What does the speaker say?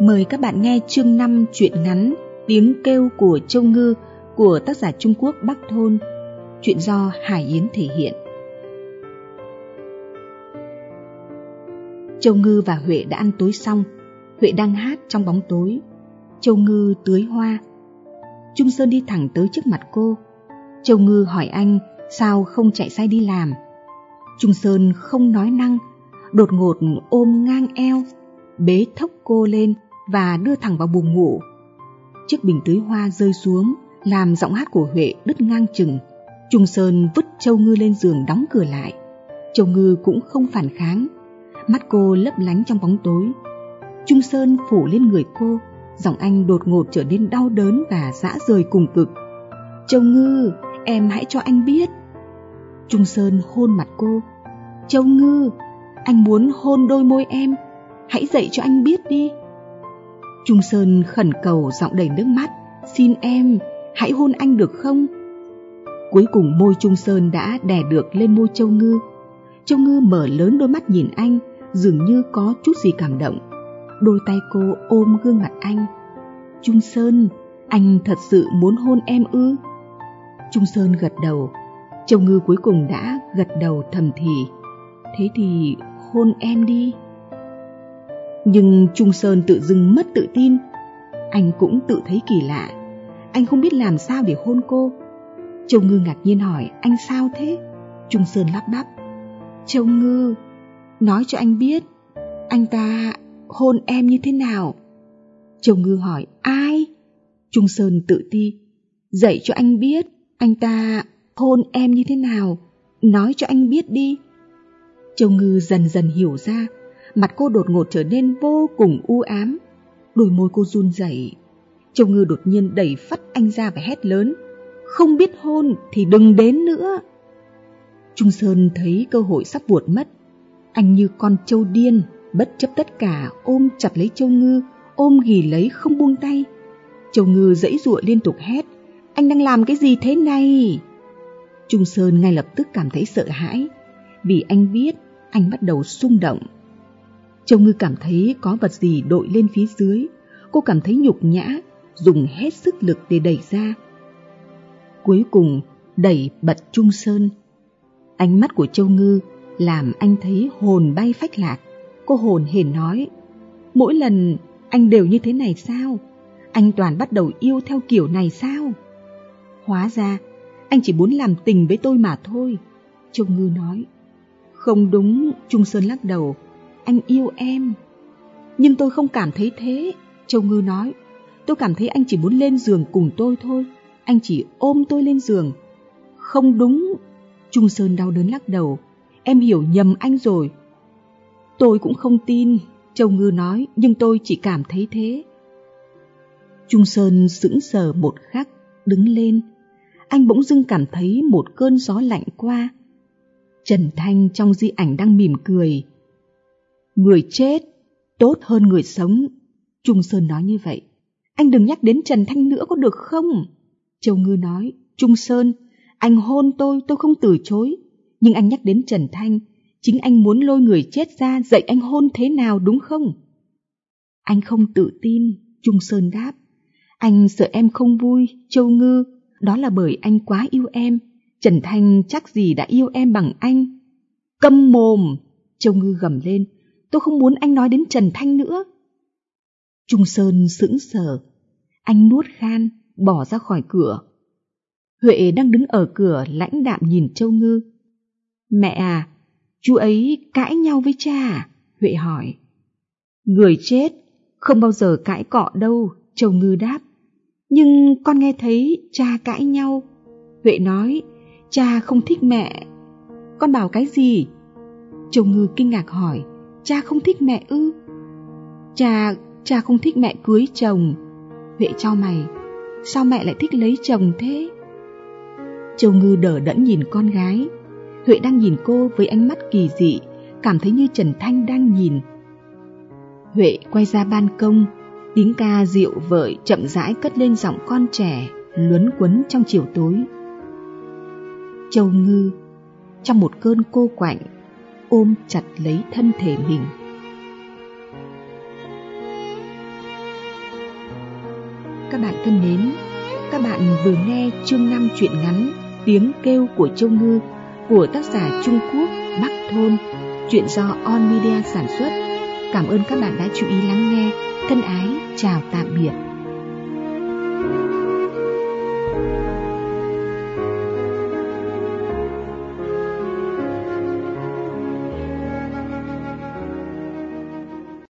Mời các bạn nghe chương 5 truyện ngắn Tiếng kêu của Châu Ngư của tác giả Trung Quốc Bắc Thôn. Chuyện do Hải Yến thể hiện. Châu Ngư và Huệ đã ăn tối xong. Huệ đang hát trong bóng tối. Châu Ngư tưới hoa. Trung Sơn đi thẳng tới trước mặt cô. Châu Ngư hỏi anh sao không chạy say đi làm. Trung Sơn không nói năng, đột ngột ôm ngang eo, bế thốc cô lên và đưa thẳng vào buồng ngủ. Chiếc bình tưới hoa rơi xuống, làm giọng hát của Huệ đứt ngang chừng. Trung Sơn vứt Châu Ngư lên giường đóng cửa lại. Châu Ngư cũng không phản kháng. Mắt cô lấp lánh trong bóng tối. Trung Sơn phủ lên người cô, giọng anh đột ngột trở nên đau đớn và dã rời cùng cực. Châu Ngư, em hãy cho anh biết. Trung Sơn hôn mặt cô. Châu Ngư, anh muốn hôn đôi môi em, hãy dậy cho anh biết đi. Trung Sơn khẩn cầu giọng đầy nước mắt, xin em, hãy hôn anh được không? Cuối cùng môi Trung Sơn đã đè được lên môi Châu Ngư. Châu Ngư mở lớn đôi mắt nhìn anh, dường như có chút gì cảm động. Đôi tay cô ôm gương mặt anh. Trung Sơn, anh thật sự muốn hôn em ư? Trung Sơn gật đầu. Châu Ngư cuối cùng đã gật đầu thầm thì. Thế thì hôn em đi. Nhưng Trung Sơn tự dưng mất tự tin. Anh cũng tự thấy kỳ lạ. Anh không biết làm sao để hôn cô. Châu Ngư ngạc nhiên hỏi anh sao thế? Trung Sơn lắp bắp. Châu Ngư, nói cho anh biết, anh ta hôn em như thế nào? Châu Ngư hỏi ai? Trung Sơn tự ti. Dạy cho anh biết, anh ta hôn em như thế nào? Nói cho anh biết đi. Châu Ngư dần dần hiểu ra mặt cô đột ngột trở nên vô cùng u ám. Đôi môi cô run rẩy. Châu Ngư đột nhiên đẩy phắt anh ra và hét lớn. Không biết hôn thì đừng đến nữa. Trung Sơn thấy cơ hội sắp buột mất. Anh như con trâu điên, bất chấp tất cả ôm chặt lấy Châu Ngư, ôm ghì lấy không buông tay. Châu Ngư dãy giụa liên tục hét. Anh đang làm cái gì thế này? Trung Sơn ngay lập tức cảm thấy sợ hãi, vì anh biết anh bắt đầu xung động. Châu Ngư cảm thấy có vật gì đội lên phía dưới, cô cảm thấy nhục nhã, dùng hết sức lực để đẩy ra. Cuối cùng đẩy bật Trung Sơn. Ánh mắt của Châu Ngư làm anh thấy hồn bay phách lạc. Cô hồn hển nói, mỗi lần anh đều như thế này sao? Anh toàn bắt đầu yêu theo kiểu này sao? Hóa ra, anh chỉ muốn làm tình với tôi mà thôi. Châu Ngư nói, không đúng, Trung Sơn lắc đầu, anh yêu em. Nhưng tôi không cảm thấy thế, Châu Ngư nói. Tôi cảm thấy anh chỉ muốn lên giường cùng tôi thôi. Anh chỉ ôm tôi lên giường. Không đúng. Trung Sơn đau đớn lắc đầu. Em hiểu nhầm anh rồi. Tôi cũng không tin, Châu Ngư nói, nhưng tôi chỉ cảm thấy thế. Trung Sơn sững sờ một khắc, đứng lên. Anh bỗng dưng cảm thấy một cơn gió lạnh qua. Trần Thanh trong di ảnh đang mỉm cười, Người chết tốt hơn người sống. Trung Sơn nói như vậy. Anh đừng nhắc đến Trần Thanh nữa có được không? Châu Ngư nói, Trung Sơn, anh hôn tôi, tôi không từ chối. Nhưng anh nhắc đến Trần Thanh, chính anh muốn lôi người chết ra dạy anh hôn thế nào đúng không? Anh không tự tin, Trung Sơn đáp. Anh sợ em không vui, Châu Ngư, đó là bởi anh quá yêu em. Trần Thanh chắc gì đã yêu em bằng anh. Câm mồm, Châu Ngư gầm lên, tôi không muốn anh nói đến Trần Thanh nữa. Trung Sơn sững sờ, anh nuốt khan, bỏ ra khỏi cửa. Huệ đang đứng ở cửa lãnh đạm nhìn Châu Ngư. Mẹ à, chú ấy cãi nhau với cha à? Huệ hỏi. Người chết, không bao giờ cãi cọ đâu, Châu Ngư đáp. Nhưng con nghe thấy cha cãi nhau. Huệ nói, cha không thích mẹ. Con bảo cái gì? Châu Ngư kinh ngạc hỏi, cha không thích mẹ ư? Cha, cha không thích mẹ cưới chồng. Huệ cho mày, sao mẹ lại thích lấy chồng thế? Châu Ngư đỡ đẫn nhìn con gái. Huệ đang nhìn cô với ánh mắt kỳ dị, cảm thấy như Trần Thanh đang nhìn. Huệ quay ra ban công, tiếng ca dịu vợi chậm rãi cất lên giọng con trẻ, luấn quấn trong chiều tối. Châu Ngư, trong một cơn cô quạnh, ôm chặt lấy thân thể mình Các bạn thân mến, các bạn vừa nghe chương 5 truyện ngắn Tiếng kêu của Châu Ngư của tác giả Trung Quốc Bắc Thôn, chuyện do On Media sản xuất. Cảm ơn các bạn đã chú ý lắng nghe. Thân ái, chào tạm biệt.